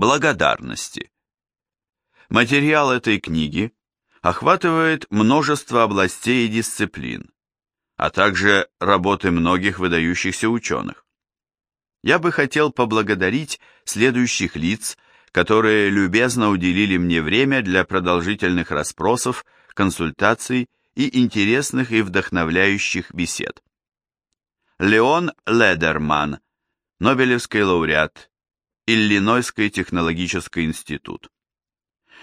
Благодарности. Материал этой книги охватывает множество областей и дисциплин, а также работы многих выдающихся ученых. Я бы хотел поблагодарить следующих лиц, которые любезно уделили мне время для продолжительных расспросов, консультаций и интересных и вдохновляющих бесед. Леон Ледерман, Нобелевский лауреат, Иллинойский технологический институт.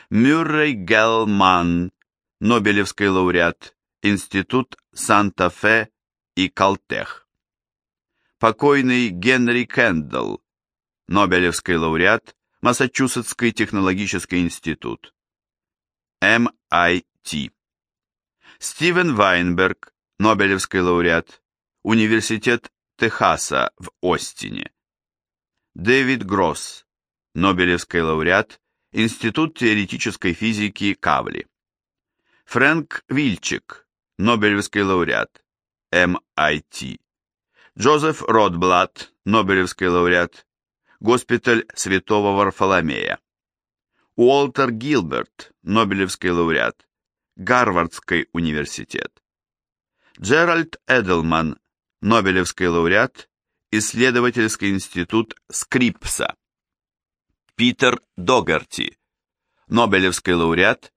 Мюррей Гелман, Нобелевский лауреат, Институт Санта-Фе и Калтех. Покойный Генри Кендалл, Нобелевский лауреат, Массачусетский технологический институт. MIT. Стивен Вайнберг, Нобелевский лауреат, Университет Техаса в Остине. Дэвид Гросс, Нобелевский лауреат, Институт теоретической физики Кавли. Фрэнк Вильчик, Нобелевский лауреат, MIT. Джозеф Ротблат, Нобелевский лауреат, Госпиталь Святого Варфоломея. Уолтер Гилберт, Нобелевский лауреат, Гарвардский университет. Джеральд Эдлман, Нобелевский лауреат, Исследовательский институт Скрипса. Питер Догарти, Нобелевский лауреат,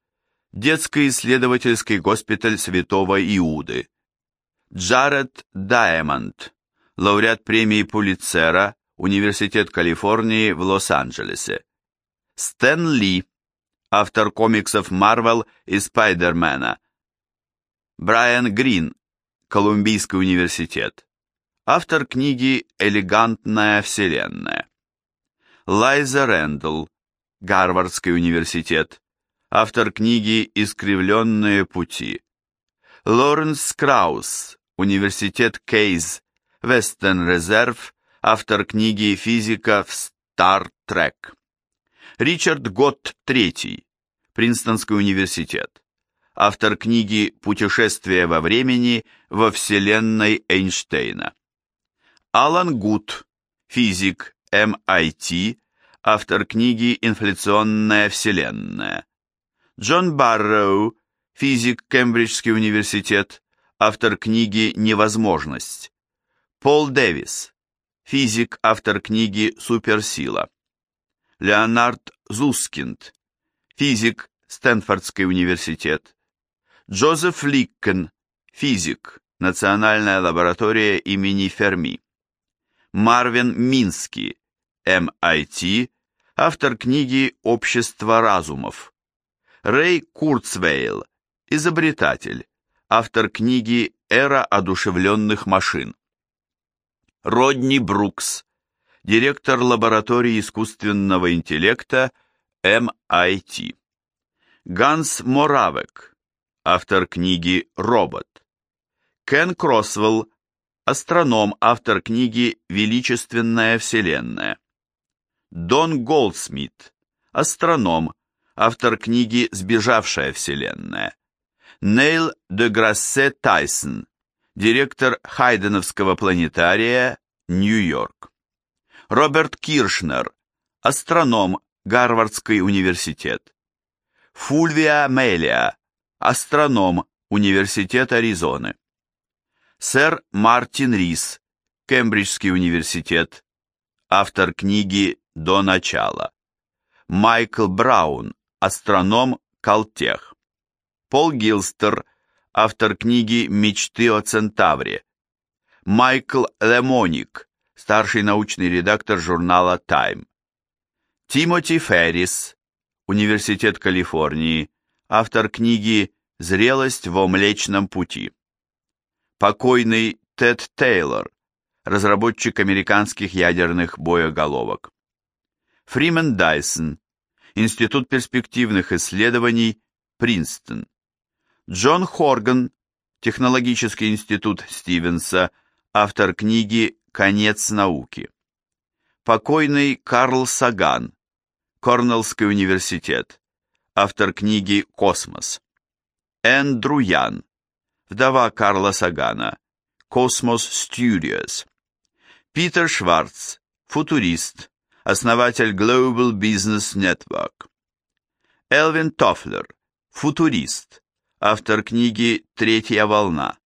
Детский исследовательский госпиталь Святого Иуды. Джаред Даймонд, лауреат премии Пулитцера, Университет Калифорнии в Лос-Анджелесе. Стэн Ли, автор комиксов Марвел и Спайдермена. Брайан Грин, Колумбийский университет. Автор книги «Элегантная вселенная». Лайза Рэндалл, Гарвардский университет. Автор книги «Искривленные пути». Лоренс Краус, Университет Кейз, Вестern Резерв, автор книги «Физика в Trek». Ричард Готт III, Принстонский университет автор книги «Путешествие во времени во вселенной Эйнштейна». Алан Гуд, физик MIT, автор книги «Инфляционная вселенная». Джон Барроу, физик Кембриджский университет, автор книги «Невозможность». Пол Дэвис, физик, автор книги «Суперсила». Леонард Зускинд, физик, Стэнфордский университет. Джозеф Ликкен, физик, Национальная лаборатория имени Ферми. Марвин Мински, MIT, автор книги «Общество разумов». Рэй Курцвейл, изобретатель, автор книги «Эра одушевленных машин». Родни Брукс, директор лаборатории искусственного интеллекта MIT. Ганс Моравек, автор книги «Робот». Кен Кросвелл, астроном, автор книги «Величественная Вселенная». Дон Голдсмит, астроном, автор книги «Сбежавшая Вселенная». Нейл де Грассе Тайсон, директор Хайденовского планетария, Нью-Йорк. Роберт Киршнер, астроном, Гарвардский университет. Фульвия Мелия, астроном, Университет Аризоны. Сэр Мартин Рис, Кембриджский университет, автор книги «До начала». Майкл Браун, астроном, Калтех. Пол Гилстер, автор книги «Мечты о Центавре». Майкл Лемоник, старший научный редактор журнала Time. Тимоти Феррис, Университет Калифорнии, автор книги «Зрелость во Млечном пути». Покойный Тед Тейлор, разработчик американских ядерных боеголовок. Фримен Дайсон, Институт перспективных исследований, Принстон. Джон Хорган, Технологический институт Стивенса, автор книги «Конец науки». Покойный Карл Саган, Корнеллский университет автор книги «Космос». Энн Друян, вдова Карла Сагана, Cosmos Studios. Питер Шварц, футурист, основатель Global Business Network. Элвин Тофлер, футурист, автор книги «Третья волна».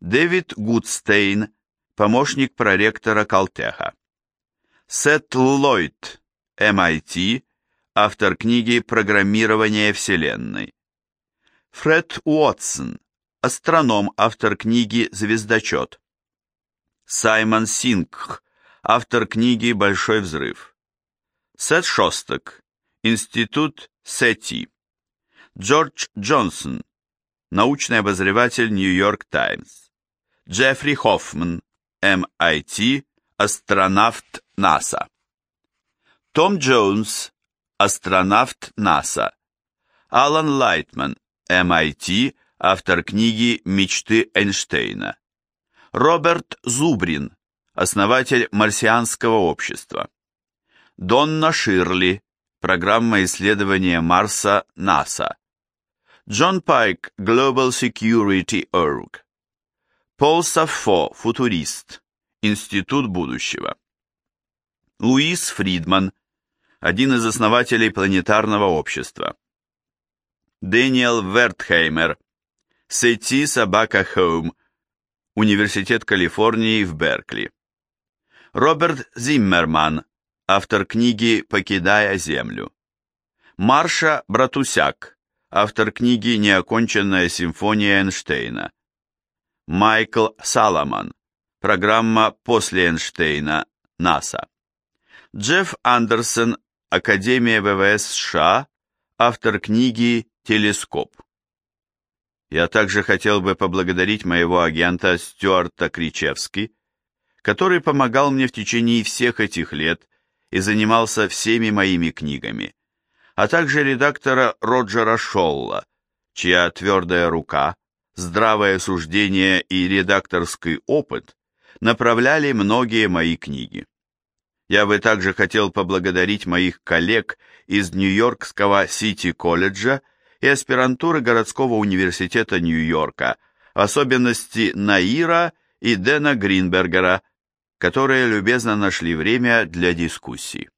Дэвид Гудстейн, помощник проректора Калтеха. Сет Ллойд, MIT, автор книги «Программирование Вселенной». Фред Уотсон, астроном, автор книги «Звездочет». Саймон Сингх, автор книги «Большой взрыв». Сет Шостак, Институт Сети. Джордж Джонсон, научный обозреватель Нью-Йорк Таймс. Джеффри Хоффман, MIT, астронавт НАСА. Том Джонс, астронавт НАСА. Алан Лайтман, MIT, автор книги «Мечты Эйнштейна». Роберт Зубрин, основатель марсианского общества. Донна Ширли, программа исследования Марса НАСА. Джон Пайк, Global Security Org. Пол Саффо, футурист, Институт будущего. Луис Фридман, один из основателей планетарного общества. Дэниел Вертхеймер, Сети Собака Хоум, Университет Калифорнии в Беркли. Роберт Зиммерман, автор книги «Покидая Землю». Марша Братусяк, автор книги «Неоконченная симфония Эйнштейна». Майкл Саломон, программа «После Эйнштейна», НАСА. Джефф Андерсон, Академия ВВС США, автор книги «Телескоп». Я также хотел бы поблагодарить моего агента Стюарта Кричевски, который помогал мне в течение всех этих лет и занимался всеми моими книгами, а также редактора Роджера Шолла, чья твердая рука, здравое суждение и редакторский опыт направляли многие мои книги. Я бы также хотел поблагодарить моих коллег из Нью-Йоркского Сити-колледжа и аспирантуры городского университета Нью-Йорка, в особенности Наира и Дэна Гринбергера, которые любезно нашли время для дискуссий.